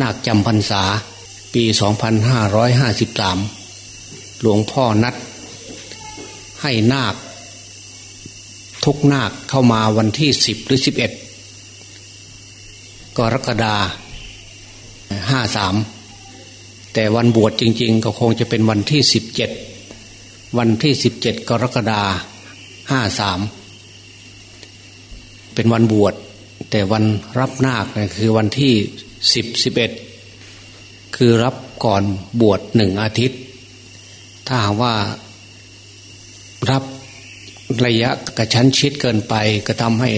นาคจำพรรษา ปี 2553 หลวงพ่อนัด ให้นาค ทุกนาคเข้ามาวันที่ 10 หรือ 11 กรกฎาห้าสามแต่วันบวชจริง ๆ ก็คงจะเป็นวันที่ 17 วันที่ 17 กรกฎาห้าสามเป็นวันบวชแต่วันรับนาคนะคือวันที่ สิบสิบเอ็ดคือรับก่อนบวชหนึ่งอาทิตย์ ถ้าว่ารับระยะกระชั้นชิดเกินไปก็ทำให้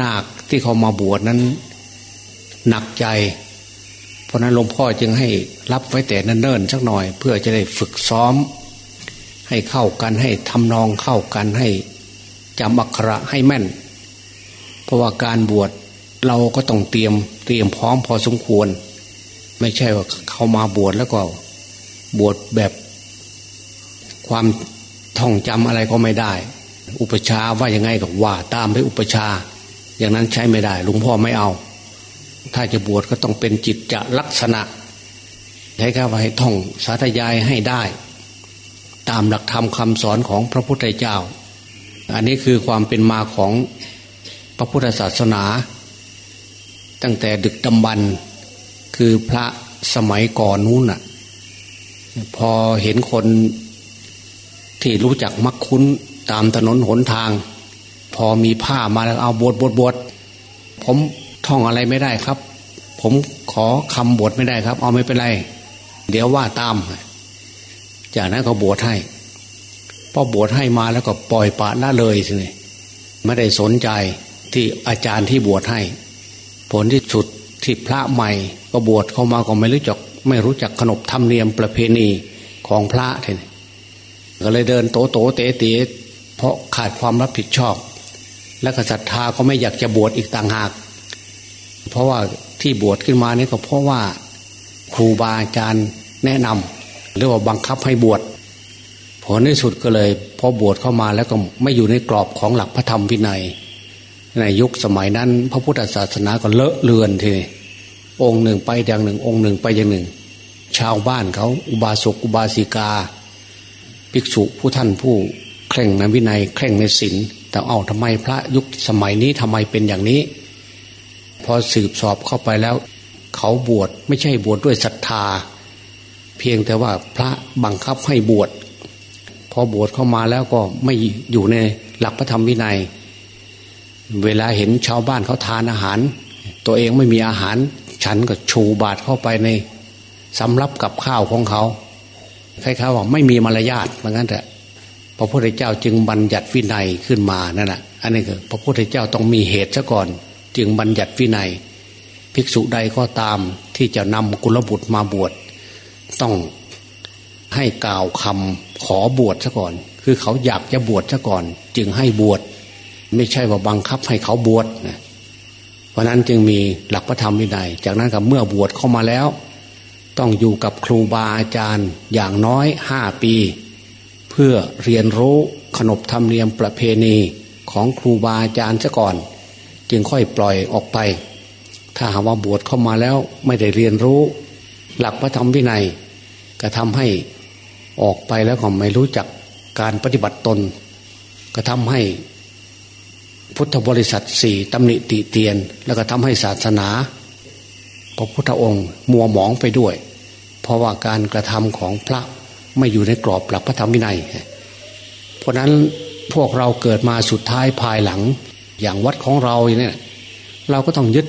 นาคที่เขามาบวชนั้นหนักใจ เพราะนั้นหลวงพ่อจึงให้รับไว้แต่เนิ่นๆสักหน่อย เพื่อจะได้ฝึกซ้อม ให้เข้ากันให้ทำนองเข้ากันให้จำอักขระให้แม่น เพราะว่าการบวชเราก็ต้องเตรียม เตรียมพร้อมพอสมควร ไม่ใช่ว่าเขามาบวชแล้วก็บวชแบบความท่องจำอะไรก็ไม่ได้ อุปชาว่ายังไงก็ว่าตามไปอุปชา อย่างนั้นใช้ไม่ได้หลวงพ่อไม่เอา ถ้าจะบวชก็ต้องเป็นจิตจะลักษณะใช้ข้าไว้ท่องสาธยายให้ได้ ตามหลักธรรมคำสอนของพระพุทธเจ้า อันนี้คือความเป็นมาของพระพุทธศาสนา ตั้งแต่ดึกดำบรรพ์คือพระสมัยก่อนนู้นน่ะ พอเห็นคนที่รู้จักมักคุ้นตามถนนหนทาง พอมีผ้ามาแล้วเอาบวชบวชบวชผมท่องอะไรไม่ได้ครับ ผมขอคำบวชไม่ได้ครับ เอาไม่เป็นไร เดี๋ยวว่าตาม จากนั้นก็บวชให้พอบวชให้มาแล้วก็ปล่อยปะละเลยสิไม่ได้สนใจที่อาจารย์ที่บวชให้ ผลที่สุดที่พระใหม่ก็บวชเข้ามาก็ไม่รู้จักไม่รู้จักขนบธรรมเนียมประเพณีของพระทีนี้ก็เลยเดินโตโตเตเตเพราะขาดความรับผิดชอบ และก็ศรัทธาก็ไม่อยากจะบวชอีกต่างหาก เพราะว่าที่บวชขึ้นมานี่ก็เพราะว่าครูบาอาจารย์แนะนำหรือว่าบังคับให้บวชผลในสุดก็เลยพอบวชเข้ามาแล้วก็ไม่อยู่ในกรอบของหลักพระธรรมวินัย ในยุคสมัยนั้น พระพุทธศาสนาก็เลอะเลือนทีนี้องค์หนึ่งไปอย่างหนึ่ง องค์หนึ่งไปอย่างหนึ่ง ชาวบ้านเขาอุบาสกอุบาสิกา ภิกษุผู้ท่านผู้เคร่งในวินัยเคร่งในศีลแต่เอาทำไมพระยุคสมัยนี้ทำไมเป็นอย่างนี้ พอสืบสอบเข้าไปแล้ว เขาบวชไม่ใช่บวชดด้วยศรัทธา เพียงแต่ว่าพระบังคับให้บวชพอบวชเข้ามาแล้วก็ไม่อยู่ในหลักพระธรรมวินัย เวลาเห็นชาวบ้านเขาทานอาหาร ตัวเองไม่มีอาหาร ฉันก็ชูบาตรเข้าไปในสำรับกับข้าวของเขาคล้ายๆว่าไม่มีมารยาทเหมือนกันแต่พระพุทธเจ้าจึงบัญญัติวินัยขึ้นมานั่นแหละอันนี้คือพระพุทธเจ้าต้องมีเหตุซะก่อน จึงบัญญัติวินัย ภิกษุใดก็ตามที่จะนำกุลบุตรมาบวชต้องให้กล่าวคำขอบวชซะก่อน คือเขาอยากจะบวชซะก่อน จึงให้บวช ไม่ใช่ว่าบังคับให้เขาบวชนะเพราะนั้นจึงมีหลักพระธรรมวินัย จากนั้นกับเมื่อบวชเข้ามาแล้ว ต้องอยู่กับครูบาอาจารย์อย่างน้อยห้าปี เพื่อเรียนรู้ขนบธรรมเนียมประเพณีของครูบาอาจารย์ซะก่อน จึงค่อยปล่อยออกไป ถ้าหากว่าบวชเข้ามาแล้วไม่ได้เรียนรู้ หลักพระธรรมวินัย ก็ทำให้ออกไปแล้วก็ไม่รู้จักการปฏิบัติตน ก็ทำให้ พุทธบริษัทสี่ตำหนิติเตียน แล้วก็ทำให้ศาสนาพระพุทธองค์มัวหมองไปด้วย เพราะว่าการกระทำของพระไม่อยู่ในกรอบหลักพระธรรมวินัย เพราะนั้นพวกเราเกิดมาสุดท้ายภายหลัง อย่างวัดของเราเนี่ยเราก็ต้องยึด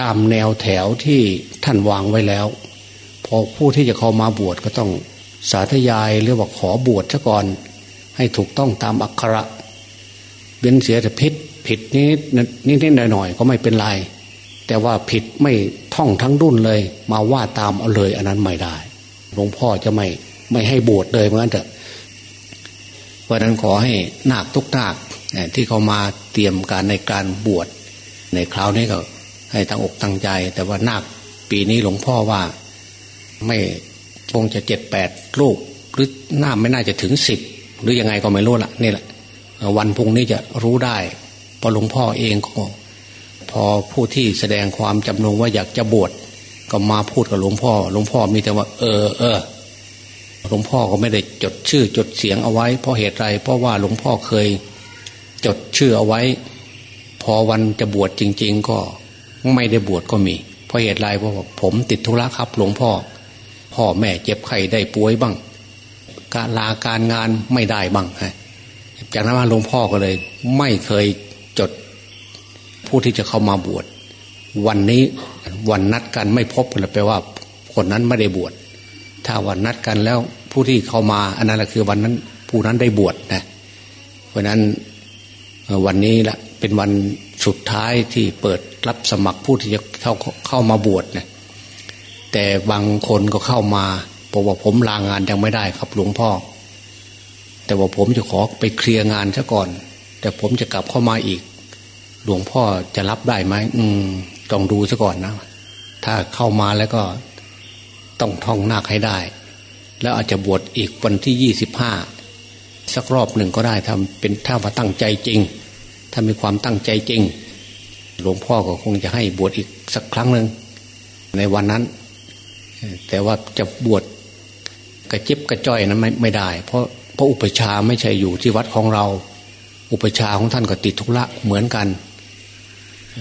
ตามแนวแถวที่ท่านวางไว้แล้ว พอผู้ที่จะเข้ามาบวชก็ต้องสาธยายหรือว่าขอบวชซะก่อน ให้ถูกต้องตามอักขระ เว้นเสียแต่พิษผิดนิดนิดนิดหน่อยหน่อยก็ไม่เป็นไร แต่ว่าผิดไม่ท่องทั้งรุ่นเลย มาว่าตามเอาเลยอันนั้นไม่ได้หลวงพ่อจะไม่ไม่ให้บวชเลยเหมือนเถอะเพราะนั้นขอให้นาคทุกนาคที่เขามาเตรียมการในการบวชในคราวนี้ก็ ให้ตั้งอกตั้งใจ แต่ว่านาคปีนี้หลวงพ่อว่าไม่คงจะเจ็ดแปดลูกหรือหน้าไม่น่าจะถึงสิบหรือยังไงก็ไม่รู้ละนี่แหละ วันพุ่งนี้จะรู้ได้พอหลวงพ่อเองก็พอผู้ที่แสดงความจำนงว่าอยากจะบวชก็มาพูดกับหลวงพ่อ หลวงพ่อมีแต่ว่า เออเออหลวงพ่อก็ไม่ได้จดชื่อจดเสียงเอาไว้ เพราะเหตุไรเพราะว่าหลวงพ่อเคยจดชื่อเอาไว้ พอวันจะบวชจริง ๆ ก็ไม่ได้บวชก็มี เพราะเหตุไรเพราะผมติดธุระครับ หลวงพ่อ พ่อแม่เจ็บไข้ได้ป่วยบ้าง การลาการงานไม่ได้บ้างฮะ จากนั้นมาหลวงพ่อก็เลย ไม่เคยจดผู้ที่จะเข้ามาบวช วันนี้วันนัดกันไม่พบกันแปลว่า คนนั้นไม่ได้บวช ถ้าวันนัดกันแล้วผู้ที่เข้ามาอันนั้นแหละคือวันนั้น ผู้นั้นได้บวชนะเพราะนั้นวันนี้ละเป็นวันสุดท้ายที่เปิดรับสมัครผู้ที่จะเข้าเข้ามาบวชนะแต่บางคนก็เข้ามาบอกว่าผมลางานยังไม่ได้ครับหลวงพ่อ แต่ว่าผมจะขอไปเคลียร์งานซะก่อน แต่ผมจะกลับเข้ามาอีก หลวงพ่อจะรับได้ไหมอืมต้องดูซะก่อนนะ ถ้าเข้ามาแล้วก็ต้องท่องนาคให้ได้ แล้วอาจจะบวชอีกวันที่ยี่สิบห้าสักรอบหนึ่งก็ได้ทำเป็นถ้าว่าตั้งใจจริง ถ้ามีความตั้งใจจริง หลวงพ่อก็คงจะให้บวชอีกสักครั้งหนึ่งในวันนั้น แต่ว่าจะบวชกระจิบกระจ้อยนั้นไม่ไม่ได้ เพราะ พราะอุปชาไม่ใช่อยู่ที่วัดของเรา อุปชาของท่านก็ติดทุระเหมือนกัน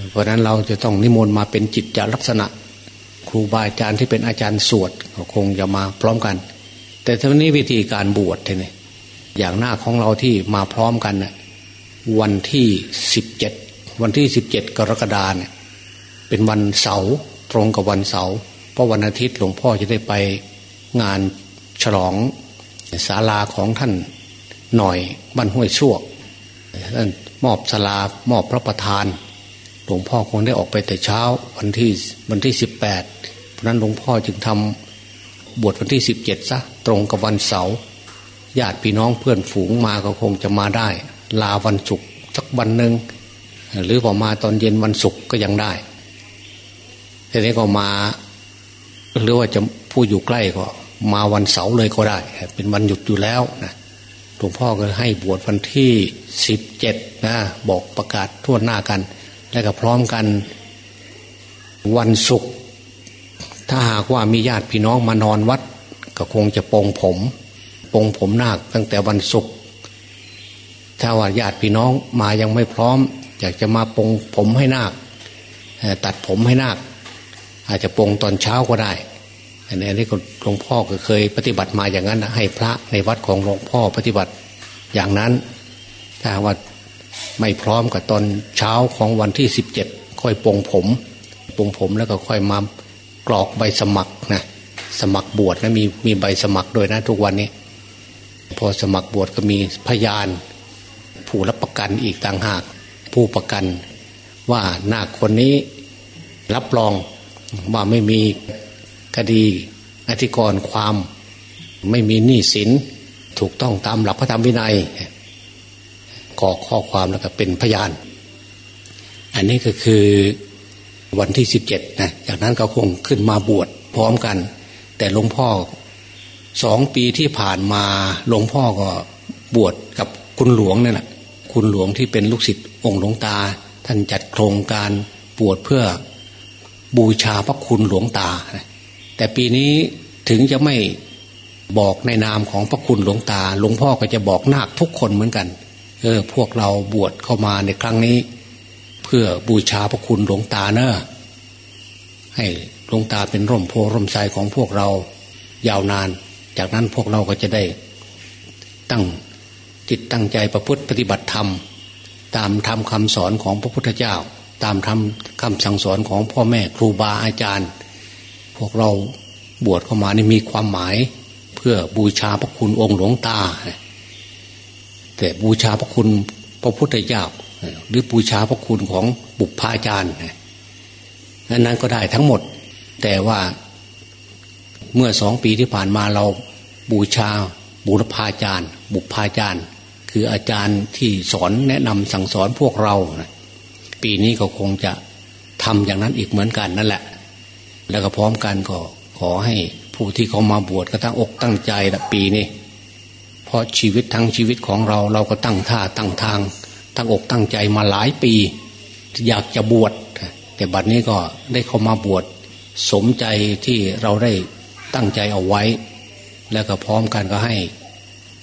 เพราะนั้นเราจะต้องนิมนต์มาเป็นจิตจลักษณะ ครูบาอาจารย์ที่เป็นอาจารย์สวดคงจะมาพร้อมกัน แต่ทีนี้วิธีการบวชเนี่ยอย่างหน้าของเราที่มาพร้อมกันน่ะวันที่สิบเจ็ดวันที่สิบเจ็ดกรกฎาเนี่ยเป็นวันเสาร์ตรงกับวันเสาร์เพราะวันอาทิตย์หลวงพ่อจะได้ไปงานฉลอง ศาลาของท่านหน่อยบ้านห้วยชั่วท่านมอบศาลามอบพระประธานหลวงพ่อคงได้ออกไปแต่เช้าวันที่วันที่สิบแปดเพราะนั้นหลวงพ่อจึงทำบวชวันที่สิบเจ็ดซะตรงกับวันเสาร์ญาติพี่น้องเพื่อนฝูงมาก็คงจะมาได้ ลาวันศุกร์สักวันหนึ่งหรือพอมาตอนเย็นวันศุกร์ก็ยังได้ทีนี้ก็มา หรือว่าจะผู้อยู่ใกล้ก็ มาวันเสาร์เลยก็ได้ เป็นวันหยุดอยู่แล้วนะหลวงพ่อก็ให้บวชวันที่สิบเจ็ดนะบอกประกาศทั่วหน้ากัน แล้วก็พร้อมกันวันศุกร์ถ้าหากว่ามีญาติพี่น้องมานอนวัด ก็คงจะปองผมปองผมนาคตั้งแต่วันศุกร์ถ้าว่าญาติพี่น้องมายังไม่พร้อม อยากจะมาปองผมให้นาคตัดผมให้นาคอาจจะปองตอนเช้าก็ได้ อันนี้หลวงพ่อก็เคยปฏิบัติมาอย่างนั้นนะให้พระในวัดของหลวงพ่อปฏิบัติอย่างนั้น ถ้าว่าไม่พร้อมกับตอนเช้าของวันที่สิบเจ็ดค่อยปงผมปงผมแล้วก็ค่อยมากรอกใบสมัครนะสมัครบวชนะมีมีใบสมัครด้วยนะทุกวันนี้ พอสมัครบวชก็มีพยาน ผู้รับประกันอีกต่างหาก ผู้ประกันว่าหน้าคนนี้รับรองว่าไม่มี คดีอธิกรความไม่มีหนี้สินถูกต้องตามหลักพระธรรมวินัยกรอข้อความแล้วก็เป็นพยาน อันนี้ก็คือวันที่สิบเจ็ดนะจากนั้นก็คงขึ้นมาบวชพร้อมกัน แต่หลวงพ่อสองปีที่ผ่านมาหลวงพ่อก็บวชกับคุณหลวงเนี่ยแหละคุณหลวงที่เป็นลูกศิษย์องค์หลวงตา ท่านจัดโครงการบวชเพื่อบูชาพระคุณหลวงตา แต่ปีนี้ถึงจะไม่บอกในนามของพระคุณหลวงตา หลวงพ่อก็จะบอกนาคทุกคนเหมือนกัน เออ พวกเราบวชเข้ามาในครั้งนี้ เพื่อบูชาพระคุณหลวงตาเนอะให้หลวงตาเป็นร่มโพร่มใจของพวกเรายาวนาน จากนั้นพวกเราก็จะได้ ตั้งจิตตั้งใจประพฤติปฏิบัติธรรม ตามธรรมคำสอนของพระพุทธเจ้า ตามธรรมคำสั่งสอนของพ่อแม่ครูบาอาจารย์ พวกเราบวชเข้ามานี่มีความหมาย เพื่อบูชาพระคุณองค์หลวงตา แต่บูชาพระคุณพระพุทธเจ้าหรือบูชาพระคุณของบุพาจารย์นั้นนั้นก็ได้ทั้งหมด แต่ว่าเมื่อสองปีที่ผ่านมาเราบูชาบุรพาจารย์ บุพาจารย์ คืออาจารย์ที่สอนแนะนำสั่งสอนพวกเรา ปีนี้ก็คงจะทำอย่างนั้นอีกเหมือนกันนั่นแหละ แล้วก็พร้อมกันก็ขอให้ผู้ที่เขามาบวชก็ตั้งอกตั้งใจละปีนี้เพราะชีวิตทั้งชีวิตของเราเราก็ตั้งท่าตั้งทาง ตั้งอกตั้งใจมาหลายปี อยากจะบวชแต่บัดนี้ก็ได้เข้ามาบวชสมใจที่เราได้ตั้งใจเอาไว้ แล้วก็พร้อมกันก็ให้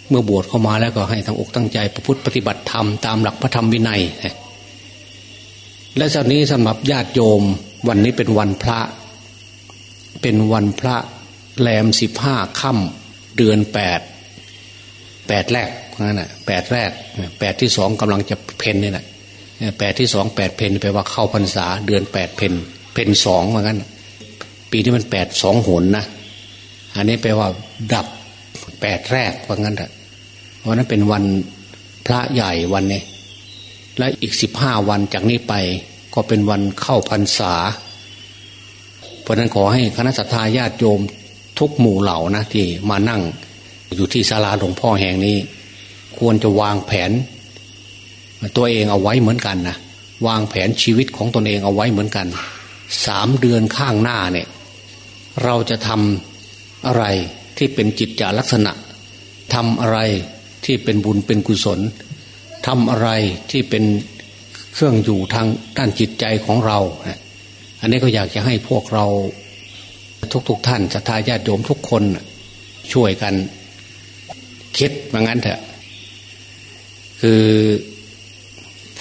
เมื่อบวชเข้ามาแล้วก็ให้ทั้งอกตั้งใจประพฤติปฏิบัติธรรมตามหลักพระธรรมวินัยและจากนี้สำหรับญาติโยมวันนี้เป็นวันพระ เป็นวันพระแรมสิบห้าค่ำเดือนแปดแปดแรกนั่นแหะแปดแรกแปดที่สองกำลังจะเพนนี่แหละแปดที่สองแปดเพนแปลว่าเข้าพรรษา เดือนแปดเพนเพนสองเหมือนกันปีที่มันแปดสองหนนะอันนี้แปลว่า ดับแปดแรกว่างั้นแหละเพราะนั้นเป็นวันพระใหญ่วันนี้และอีกสิบห้าวันจากนี้ไป ก็เป็นวันเข้าพรรษา ราะนั้นขอให้คณะสัตยาญาติโยมทุกหมู่เหล่านะที่มานั่งอยู่ที่ศาลาหลวงพ่อแห่งนี้ ควรจะวางแผน ตัวเองเอาไว้เหมือนกันนะวางแผนชีวิตของตนเองเอาไว้เหมือนกันสามเดือนข้างหน้าเนี่ย เราจะทำอะไรที่เป็นจิตจาลักษณะทำอะไรที่เป็นบุญเป็นกุศลทำอะไรที่เป็นเครื่องอยู่ทางด้านจิตใจของเรา อันนี้ก็อยากจะให้พวกเราทุกๆทท่านศรัทธาญาติโยมทุกคนช่วยกันคิดมางั้นเถอะ คือ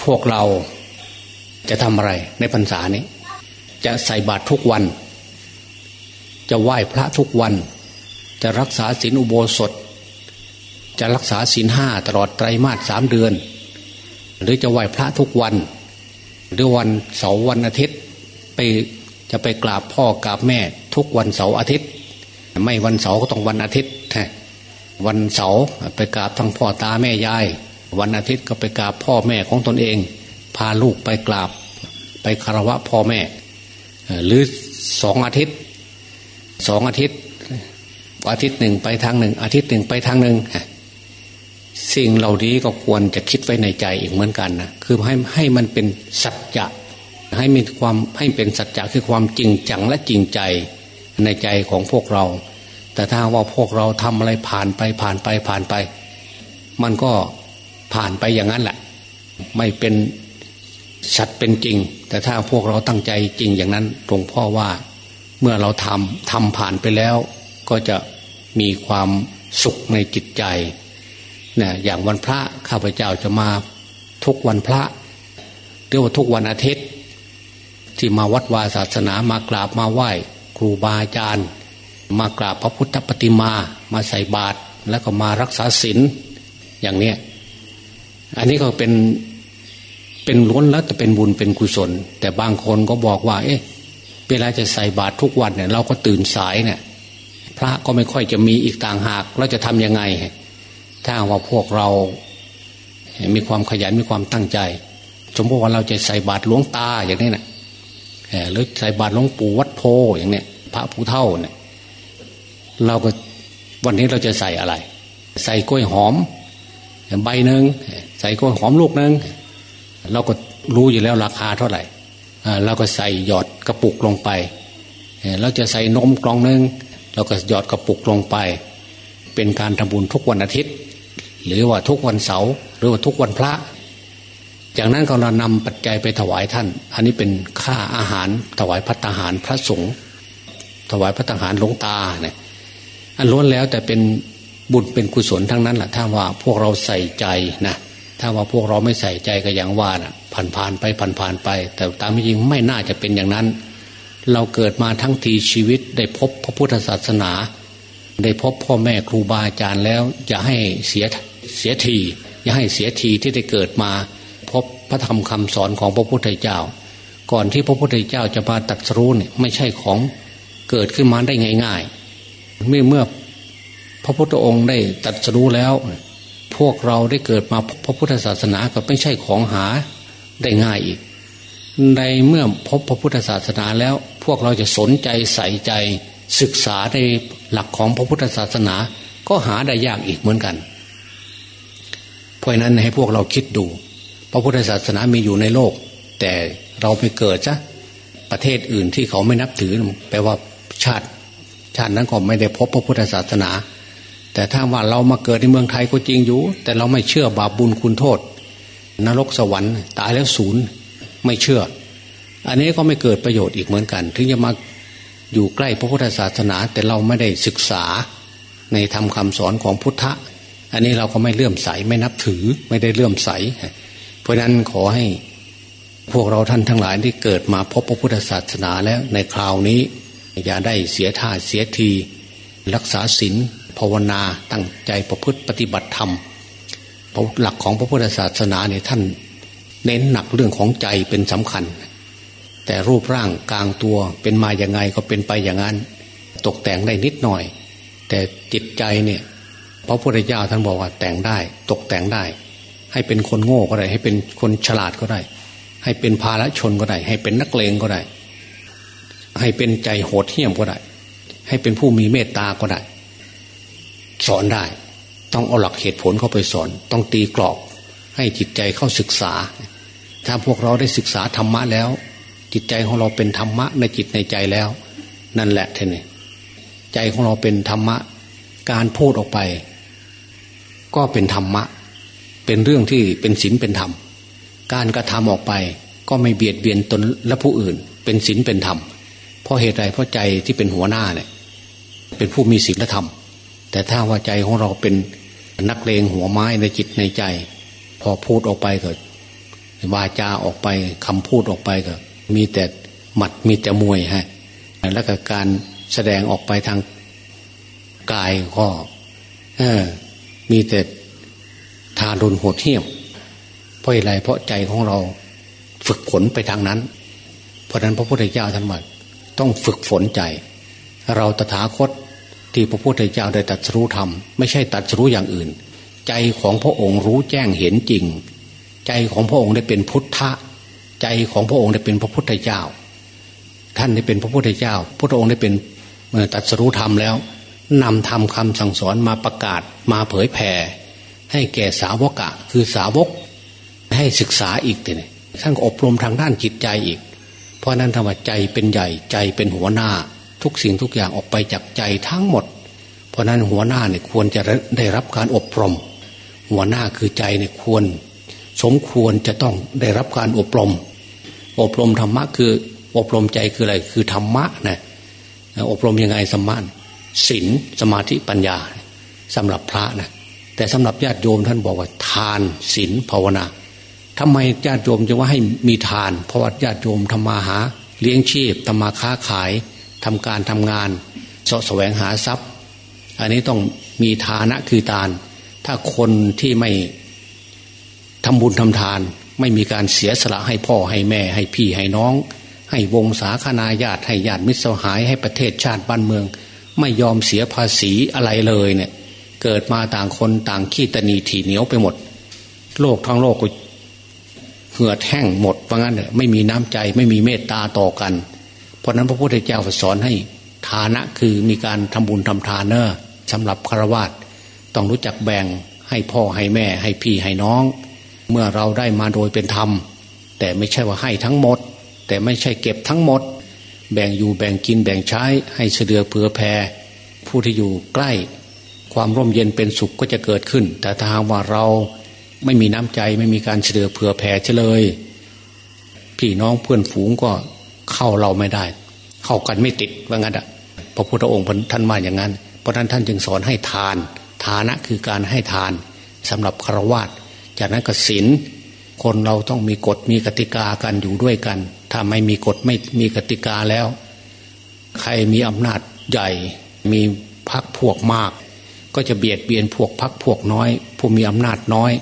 พวกเราจะทำอะไรในพรรษานี้ จะใส่บาตรทุกวัน จะไหว้พระทุกวัน จะรักษาศีลอุโบสถ จะรักษาศีลห้าตลอดไตรมาสสามเดือน หรือจะไหว้พระทุกวัน หรือวันเสาร์วันอาทิตย์ ไปจะไปกราบพ่อกราบแม่ทุกวันเสาร์อาทิตย์ ไม่วันเสาร์ก็ต้องวันอาทิตย์วันเสาร์ไปกราบทั้งพ่อตาแม่ยาย วันอาทิตย์ก็ไปกราบพ่อแม่ของตนเอง พาลูกไปกราบ ไปคารวะพ่อแม่ หรือสองอาทิตย์สองอาทิตย์ อาทิตย์หนึ่งไปทางหนึ่ง อาทิตย์หนึ่งไปทางหนึ่งสิ่งเหล่านี้ก็ควรจะคิดไว้ในใจอีกเหมือนกันนะคือให้ให้มันเป็นสัจจะ ให้มีความให้เป็นสัจจะคือความจริงจังและจริงใจในใจของพวกเรา แต่ถ้าว่าพวกเราทำอะไรผ่านไปผ่านไปผ่านไป มันก็ผ่านไปอย่างนั้นแหละ ไม่เป็นชัดเป็นจริง แต่ถ้าพวกเราตั้งใจจริงอย่างนั้นหลวงพ่อว่าเมื่อเราทำทำผ่านไปแล้ว ก็จะมีความสุขในจิตใจเนี่ยอย่างวันพระข้าพเจ้าจะมาทุกวันพระเรียกว่าทุกวันอาทิตย์ ที่มาวัดวาศาสนามากราบมาไหว้ ครูบาอาจารย์ มากราบพระพุทธปฏิมา มาใส่บาตรแล้วก็มารักษาศีลอย่างเนี้ยอันนี้ก็เป็นเป็นล้วนแล้วแต่เป็นบุญเป็นกุศล แต่บางคนก็บอกว่า เอ๊ะเวลาจะใส่บาตรทุกวันเนี่ย เราก็ตื่นสายเนี่ย พระก็ไม่ค่อยจะมีอีกต่างหากเราจะทํำยังไง ถ้าว่าพวกเรา มีความขยันมีความตั้งใจ สมมติว่าเราจะใส่บาตรหลวงตาอย่างนี้นะ หรือใส่บาตรหลวงปู่วัดโพอย่างเนี้ยพระผู้เท่าเนี่ยเราก็วันนี้เราจะใส่อะไร ใส่กล้วยหอม ใบหนึ่งใส่กล้วยหอมลูกหนึ่งเราก็รู้อยู่แล้วราคาเท่าไหร่เราก็ใส่หยอดกระปุกลงไปเราจะใส่นมกล่องหนึ่งเราก็หยอดกระปุกลงไป เป็นการทำบุญทุกวันอาทิตย์ หรือว่าทุกวันเสาร์หรือว่าทุกวันพระ จากนั้นก็เรานำปัจจัยไปถวายท่าน อันนี้เป็นค่าอาหารถวายพัตาหารพระสงฆ์ถวายพัตาหารหลวงตาเนี่ยอันล้วนแล้วแต่เป็นบุญเป็นกุศลทั้งนั้นแหละถ้าว่าพวกเราใส่ใจนะถ้าว่าพวกเราไม่ใส่ใจก็อย่างว่านะ่ะผ่านผ่านไปผ่านผ่านไป แต่ตามจริงไม่น่าจะเป็นอย่างนั้น เราเกิดมาทั้งทีชีวิตได้พบพระพุทธศาสนา ได้พบพ่อแม่ครูบาอาจารย์แล้ว อย่าให้เสียเสียที อย่าให้เสียทีที่ได้เกิดมา พระธรรมคำสอนของพระพุทธเจ้า ก่อนที่พระพุทธเจ้าจะมาตัดสู้เนี่ยไม่ใช่ของเกิดขึ้นมาได้ง่ายๆเมื่อเมื่อพระพุทธองค์ได้ตัดสู้แล้ว พวกเราได้เกิดมาพระพุทธศาสนาก็ไม่ใช่ของหาได้ง่ายอีก ในเมื่อพบพระพุทธศาสนาแล้ว พวกเราจะสนใจใส่ใจศึกษาในหลักของพระพุทธศาสนา ก็หาได้ยากอีกเหมือนกัน เพราะนั้นให้พวกเราคิดดู พระพุทธศาสนามีอยู่ในโลก แต่เราไปเกิดจ้ะประเทศอื่นที่เขาไม่นับถือ แปลว่าชาติ ชาตินั้นก็ไม่ได้พบพระพุทธศาสนา แต่ถ้าว่าเรามาเกิดในเมืองไทยก็จริงอยู่ แต่เราไม่เชื่อบาปบุญคุณโทษ นรกสวรรค์ตายแล้วศูนย์ไม่เชื่อ อันนี้ก็ไม่เกิดประโยชน์อีกเหมือนกัน ถึงจะมาอยู่ใกล้พระพุทธศาสนา แต่เราไม่ได้ศึกษาในธรรมคาสอนของพุทธะ อันนี้เราก็ไม่เลื่อมใสไม่นับถือไม่ได้เลื่อมใสเราะนั้นขอให้พวกเราท่านทั้งหลายที่เกิดมาพบพระพุทธศาสนาแล้วในคราวนี้ อย่าได้เสียท่าเสียที รักษาศีลภาวนาตั้งใจประพฤติปฏิบัติธรรมเพราะหลักของพระพุทธศาสนาเนี่ยท่าน เน้นหนักเรื่องของใจเป็นสำคัญ แต่รูปร่างกลางตัวเป็นมาอย่างไงก็เป็นไปอย่างนั้น ตกแต่งได้นิดหน่อย แต่จิตใจเนี่ยพระพุทธเจ้าท่านบอกว่าแต่งได้ ตกแต่งได้ ให้เป็นคนโง่ก็ได้ ให้เป็นคนฉลาดก็ได้ ให้เป็นภาลชนก็ได้ ให้เป็นนักเลงก็ได้ ให้เป็นใจโหดเหี้ยมก็ได้ ให้เป็นผู้มีเมตตาก็ได้ สอนได้ ต้องเอาหลักเหตุผลเข้าไปสอน ต้องตีกรอบให้จิตใจเข้าศึกษา ถ้าพวกเราได้ศึกษาธรรมะแล้ว จิตใจของเราเป็นธรรมะในจิตในใจแล้ว นั่นแหละท่านใจของเราเป็นธรรมะ การพูดออกไป ก็เป็นธรรมะ เป็นเรื่องที่เป็นศีลเป็นธรรม การกระทำออกไปก็ไม่เบียดเบียนตนและผู้อื่น เป็นศีลเป็นธรรม เพราะเหตุใดเพราะใจที่เป็นหัวหน้าเนี่ยเป็นผู้มีศีลธรรม แต่ถ้าว่าใจของเราเป็นนักเลงหัวไม้ในจิตในใจ พอพูดออกไปก็วาจาออกไปคำพูดออกไปก็ มีแต่หมัดมีแต่มวยฮะแล้วก็การแสดงออกไปทางกายก็เออมีแต่ ทารุณโหดเหี้ยมเพราะอะไรเพราะใจของเราฝึกฝนไปทางนั้น เพราะนั้นพระพุทธเจ้าท่านว่าต้องฝึกฝนใจ เราตถาคตที่พระพุทธเจ้าได้ตัดสู้ธรรมไม่ใช่ตัดสู้อย่างอื่น ใจของพระองค์รู้แจ้งเห็นจริง ใจของพระองค์ได้เป็นพุทธะ ใจของพระองค์ได้เป็นพระพุทธเจ้า ท่านได้เป็นพระพุทธเจ้า พระองค์ได้เป็นเมื่อตัดสู้ธรรมแล้วนำธรรมคาสั่งสอนมาประกาศมาเผยแผ่ ให้แก่สาวกะ คือสาวก ให้ศึกษาอีกเนี่ยท่านอบรมทางด้านจิตใจอีก เพราะนั้นธรรมใจเป็นใหญ่ใจเป็นหัวหน้า ทุกสิ่งทุกอย่างออกไปจากใจทั้งหมด เพราะนั้นหัวหน้าเนี่ยควรจะได้รับการอบรม หัวหน้าคือใจเนี่ยควร สมควรจะต้องได้รับการอบรม อบรมธรรมะคืออบรมใจคืออะไรคือธรรมะนะอบรมยังไงสมานศีลสมาธิปัญญาสำหรับพระนะ แต่สำหรับญาติโยมท่านบอกว่าทานศีลภาวนาทำไมญาติโยมจะว่าให้มีทาน เพราะว่าญาติโยมทำมาหา เลี้ยงชีพทำมาค้าขายทำการทำงานสะแสวงหาทรัพย์ อันนี้ต้องมีฐานะคือทาน ถ้าคนที่ไม่ทำบุญทำทาน ไม่มีการเสียสละให้พ่อให้แม่ ให้พี่ให้น้อง ให้วงศาคณาญาติให้ญาติมิตรสหายให้ประเทศชาติบ้านเมือง ไม่ยอมเสียภาษีอะไรเลยเนี่ย เกิดมาต่างคนต่างขี้ตนีถีเหนียวไปหมด โลกทั้งโลกก็เหือดแห้งหมดเพราะงั้นเไม่มีน้ำใจไม่มีเมตตาต่อกัน เพราะนั้นพระพุทธเจ้าสอนให้ฐานะคือมีการทำบุญทำทานเนอสำหรับฆรวาสต้องรู้จักแบ่งให้พ่อให้แม่ให้พี่ให้น้อง เมื่อเราได้มาโดยเป็นธรรม แต่ไม่ใช่ว่าให้ทั้งหมด แต่ไม่ใช่เก็บทั้งหมด แบ่งอยู่แบ่งกินแบ่งใช้ให้เสดือเผื่อแผ่ผู้ที่อยู่ใกล้ ความร่มเย็นเป็นสุขก็จะเกิดขึ้น แต่ถ้าหากว่าเราไม่มีน้ำใจไม่มีการเสดือเผื่อแผ่เฉลยพี่น้องเพื่อนฝูงก็เข้าเราไม่ได้ เข้ากันไม่ติดว่างั้นอะพระพุทธองค์ท่านมาอย่างนั้น เพราะนั้นท่านจึงสอนให้ทานฐานะคือการให้ทานสำหรับครวญจากนั้นก็ศีลคนเราต้องมีกฎมีกติกากันอยู่ด้วยกัน ถ้าไม่มีกฎไม่มีกติกาแล้ว ใครมีอำนาจใหญ่ มีพักพวกมาก ก็จะเบียดเบียนพวกพักพวกน้อย ผู้มีอำนาจน้อย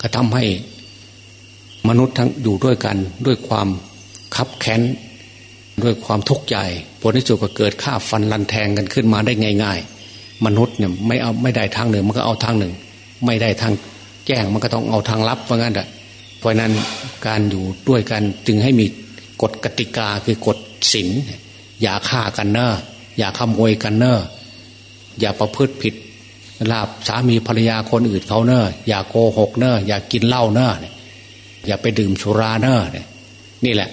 ก็ทำให้มนุษย์ทั้งอยู่ด้วยกัน ด้วยความคับแค้นด้วยความทุกข์ใจผลที่สุดก็เกิดฆ่าฟันลันแทงกันขึ้นมาได้ง่าย ๆ มนุษย์เนี่ยไม่เอาไม่ได้ทางหนึ่ง มันก็เอาทางหนึ่ง ไม่ได้ทางแจ้งมันก็ต้องเอาทางลับว่าะงั้นแหะเพราะนั้นการอยู่ด้วยกันจึงให้มีกฎกติกาคือกฎศีลอย่าฆ่ากันเนอะอย่าขโมยกันเนอะอย่าประพฤติผิด ลาบสามีภรรยาคนอื่นเขาเนอะอย่าโกหกเนอะอย่ากินเหล้าเนอะอย่าไปดื่มสุราเนอะนี่แหละ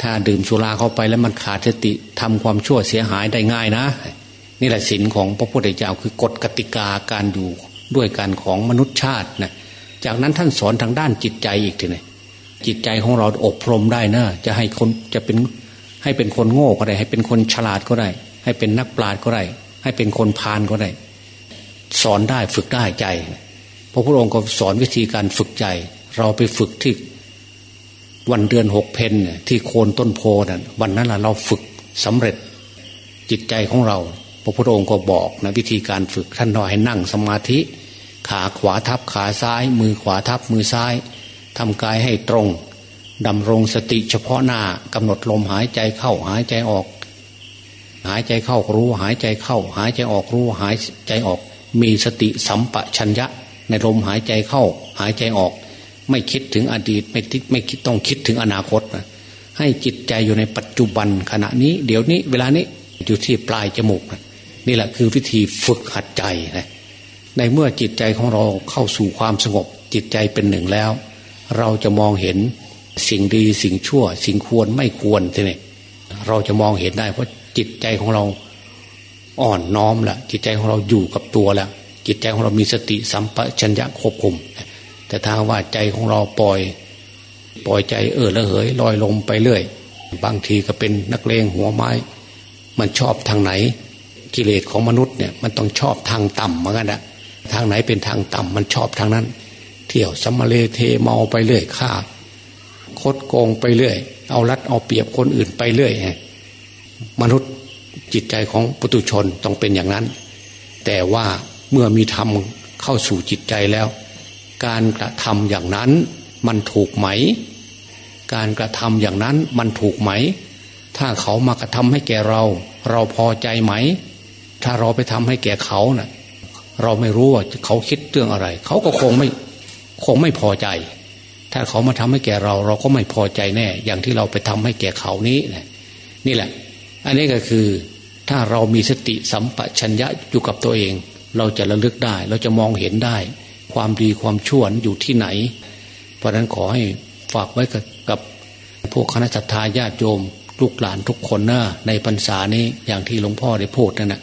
ถ้าดื่มสุราเข้าไปแล้วมันขาดสติทำความชั่วเสียหายได้ง่ายนะ นี่แหละศีลของพระพุทธเจ้าคือกฎกติกาการอยู่ด้วยกันของมนุษยชาตินะจากนั้นท่านสอนทางด้านจิตใจอีกทีนี่จิตใจของเราอบรมได้นะจะให้คนจะเป็นให้เป็นคนโง่ก็ได้ ให้เป็นคนฉลาดก็ได้ ให้เป็นนักปราชญ์ก็ได้ ให้เป็นคนพาลก็ได้ สอนได้ฝึกได้ใจพระพุทธองค์ก็สอนวิธีการฝึกใจ เราไปฝึกที่วันเดือนหกเพนที่โคนต้นโพนั่นวันนั้นแหละเราฝึกสำเร็จจิตใจของเรา พระพุทธองค์ก็บอกนะวิธีการฝึกท่านน้อยให้นั่งสมาธิ ขาขวาทับขาซ้าย มือขวาทับมือซ้ายทำกายให้ตรงดำรงสติเฉพาะหน้ากำหนดลมหายใจเข้าหายใจออก หายใจเข้ารู้หายใจเข้า หายใจออกรู้หายใจออก มีสติสัมปชัญญะ ในลมหายใจเข้าหายใจออก ไม่คิดถึงอดีตไม่คิดไม่คิดต้องคิดถึงอนาคตนะให้จิตใจอยู่ในปัจจุบันขณะนี้ เดี๋ยวนี้เวลานี้อยู่ที่ปลายจมูกนะนี่แหละคือวิธีฝึกหัดใจนะในเมื่อจิตใจของเราเข้าสู่ความสงบ จิตใจเป็นหนึ่งแล้ว เราจะมองเห็นสิ่งดีสิ่งชั่ว สิ่งควรไม่ควรทีนี้เราจะมองเห็นได้เพราะจิตใจของเรา อ่อนน้อมละจิตใจของเราอยู่กับตัวแล้วจิตใจของเรามีสติสัมปชัญญะควบคุม แต่ถ้าว่าใจของเราปล่อย ปล่อยใจเออละเหยลอยลมไปเรื่อย บางทีก็เป็นนักเลงหัวไม้ มันชอบทางไหน กิเลสของมนุษย์เนี่ยมันต้องชอบทางต่ำเหมือนกันนะทางไหนเป็นทางต่ำมันชอบทางนั้น เที่ยวสัมมาเลเทเมาไปเรื่อยฆ่าคดโกงไปเรื่อย เอารัดเอาเปรียบคนอื่นไปเรื่อยมนุษย์ จิตใจของปุตุชนต้องเป็นอย่างนั้น แต่ว่าเมื่อมีธรรมเข้าสู่จิตใจแล้ว การกระทำอย่างนั้นมันถูกไหม การกระทำอย่างนั้นมันถูกไหม ถ้าเขามากระทำให้แก่เรา เราพอใจไหม ถ้าเราไปทำให้แก่เขานะ่ะเราไม่รู้ว่าเขาคิดเรื่องอะไร เขาก็คงไม่คงไม่พอใจ ถ้าเขามาทำให้แก่เรา เราก็ไม่พอใจแน่ อย่างที่เราไปทำให้แก่เขานี้นี่แหละ อันนี้ก็คือถ้าเรามีสติสัมปชัญญะอยู่กับตัวเอง เราจะระลึกได้ เราจะมองเห็นได้ ความดีความชั่วอยู่ที่ไหน เพราะนั้นขอให้ฝากไว้กับกับพวกคณะสัตยาญาติโยมลูกหลานทุกคนนะในพรรษานี้อย่างที่หลวงพ่อได้พูดนั่นนะ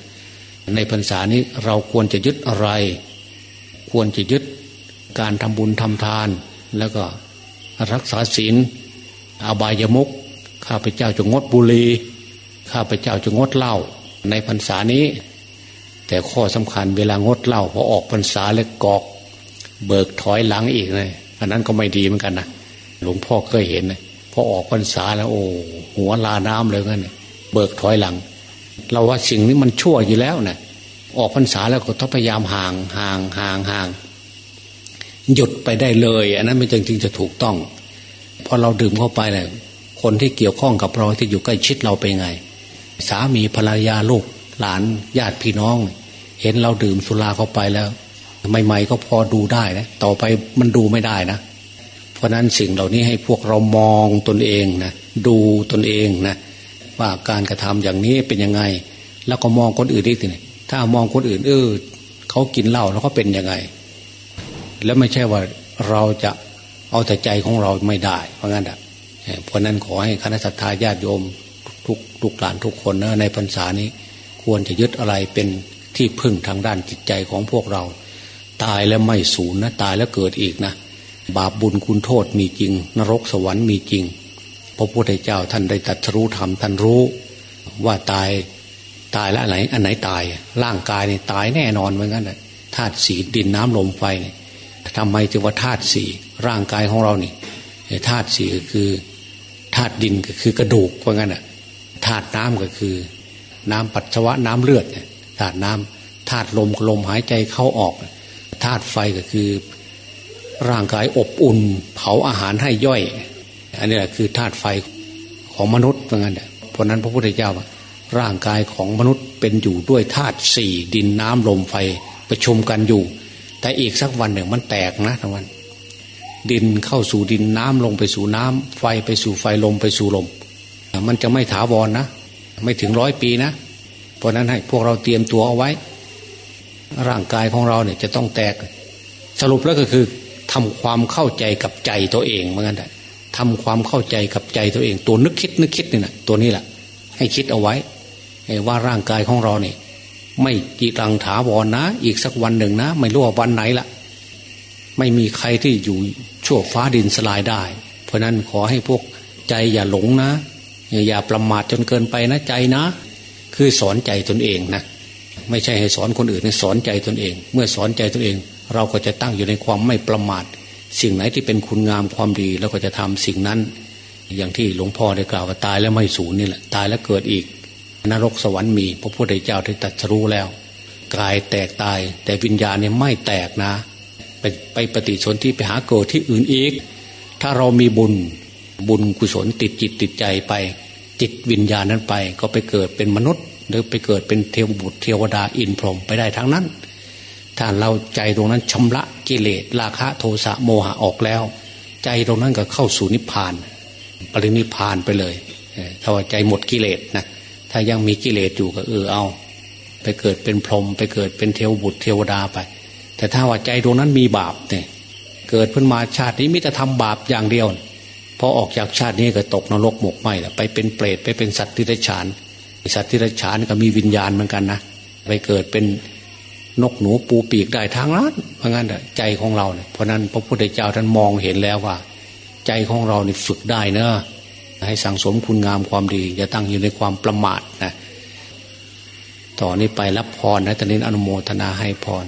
ในพรรษานี้เราควรจะยึดอะไร ควรจะยึดการทำบุญทำทาน แล้วก็รักษาศีลอบายมุกข้าพเจ้าจะงดบุหรี่ ข้าพเจ้าจะงดเหล้าในพรรษานี้ แต่ข้อสำคัญเวลางดเหล้าพอออกพรรษาแล้วกอก เบิกถอยหลังอีกเลยอันนั้นก็ไม่ดีเหมือนกันนะหลวงพ่อเคยเห็นเลยพอออกพรรษาแล้วโอ้หัวลาน้ำเลยกันเบิกถอยหลัง เราว่าสิ่งนี้มันชั่วอยู่แล้วนะออกพรรษาแล้วก็ต้องพยายามห่างห่างห่างห่างหยุดไปได้เลย อันนั้นไมันจริงจะถูกต้องพอเราดื่มเข้าไปเลยคนที่เกี่ยวข้องกับเราที่อยู่ใกล้ชิดเราไปไง สามีภรรยาลูกหลานญาติพี่น้อง เห็นเราดื่มสุราเข้าไปแล้วใหม่ๆก็พอดูได้นะต่อไปมันดูไม่ได้นะเพราะนั้นสิ่งเหล่านี้ให้พวกเรามองตนเองนะดูตนเองนะว่าการกระทำอย่างนี้เป็นยังไง แล้วก็มองคนอื่นอีกทีถ้ามองคนอื่น เออเขากินเหล้าแล้วก็เป็นยังไง แล้วไม่ใช่ว่าเราจะเอาแต่ใจของเราไม่ได้ เพราะงั้นอะเพราะนั้นขอให้คณะสัตยาญาติโยม ทุกหลานทุกคนนะในพรรษานี้ควรจะยึดอะไรเป็นที่พึ่งทางด้านจิตใจของพวกเรา ตายแล้วไม่สูญนะตายแล้วเกิดอีกนะบาปบุญคุณโทษมีจริง นรกสวรรค์มีจริง พระพุทธเจ้าท่านได้ตัดรู้ธรรมท่านรู้ ว่าตายตายแล้วอันไหนอันไหนตายร่างกายเนี่ยตายแน่นอนเหมือนกันธาตุสีดินน้ำลมไฟเนี่ยทำไมจึงว่าธาตุสีร่างกายของเรานี่ธาตุสีก็คือธาตุดินก็คือกระดูกเพราะงั้นอะ ธาตุน้ำก็คือ น้ำปัสสาวะน้ำเลือดธาตุน้ำธาตุลมลมหายใจเข้าออกธาตุไฟก็คือ ร่างกายอบอุ่น เผาอาหารให้ย่อย อันนี้แหละคือธาตุไฟของมนุษย์เพราะงั้นเพราะนั้นพระพุทธเจ้าว่าร่างกายของมนุษย์เป็นอยู่ด้วยธาตุสี่ดินน้ำลมไฟประชุมกันอยู่ แต่อีกสักวันหนึ่งมันแตกนะทั้งวัน ดินเข้าสู่ดินน้ำลงไปสู่น้ำไฟไปสู่ไฟลมไปสู่ลม มันจะไม่ถาวรนนะไม่ถึงร้อยปีนะ เพราะนั้นให้พวกเราเตรียมตัวเอาไว้ ร่างกายของเราเนี่ยจะต้องแตก สรุปแล้วก็คือทำความเข้าใจกับใจตัวเองเหมือนกันทำความเข้าใจกับใจตัวเอง ตัวนึกคิดนึกคิดนี่นะตัวนี้แหละให้คิดเอาไว้ว่าร่างกายของเราเนี่ยไม่จีรังถาวรนนะ อีกสักวันหนึ่งนะ ไม่รู้ว่าวันไหนละไม่มีใครที่อยู่ชั่วฟ้าดินสลายได้ เพราะนั้นขอให้พวกใจอย่าหลงนะ อย่าประมาทจนเกินไปนะใจนะ คือสอนใจตนเองนะไม่ใช่ให้สอนคนอื่นสอนใจตนเอง เมื่อสอนใจตนเอง เราก็จะตั้งอยู่ในความไม่ประมาท สิ่งไหนที่เป็นคุณงามความดีเราก็จะทำสิ่งนั้น อย่างที่หลวงพ่อได้กล่าวว่าตายแล้วไม่สูญนี่แหละตายแล้วเกิดอีก นรกสวรรค์มีพระพุทธเจ้าได้ตรัสรู้แล้ว กายแตกตาย แต่วิญญาณเนี่ยไม่แตกนะไปไปปฏิสนธิไปหาเกิดที่อื่นอีก ถ้าเรามีบุญ บุญกุศลติดจิตติดใจไป จิตวิญญาณนั้นไป ก็ไปเกิดเป็นมนุษย์ หรือไปเกิดเป็นเทวบุตรเทวดาอินพรหมไปได้ทั้งนั้น ถ้าเราใจตรงนั้นชำระกิเลสราคะโทสะโมหะออกแล้ว ใจตรงนั้นก็เข้าสู่นิพพาน ปรินิพพานไปเลยถ้าว่าใจหมดกิเลสนะถ้ายังมีกิเลสอยู่ก็เออเอา ไปเกิดเป็นพรหมไปเกิดเป็นเทวบุตรเทวดาไป แต่ถ้าว่าใจตรงนั้นมีบาปเนี่ยเกิดขึ้นมาชาตินี้มิจะทำบาปอย่างเดียว พอออกจากชาตินี้ก็ตกนรกหมกไหมละไปเป็นเปรตไปเป็นสัตว์ที่ไรฉานสัตว์ที่ไรฉานก็มีวิญญาณเหมือนกันนะไปเกิดเป็นนกหนูปูปีกได้ทางนั้นเพราะงั้นใจของเราเนี่ยเพราะนั้นพระพุทธเจ้าท่านมองเห็นแล้วว่า ใจของเราเนี่ยฝึกได้เนอะให้สั่งสมคุณงามความดีอย่าตั้งอยู่ในความประมาทนะต่อนนี้ไปรับพรนะตอนนี้อนุโมทนาให้พร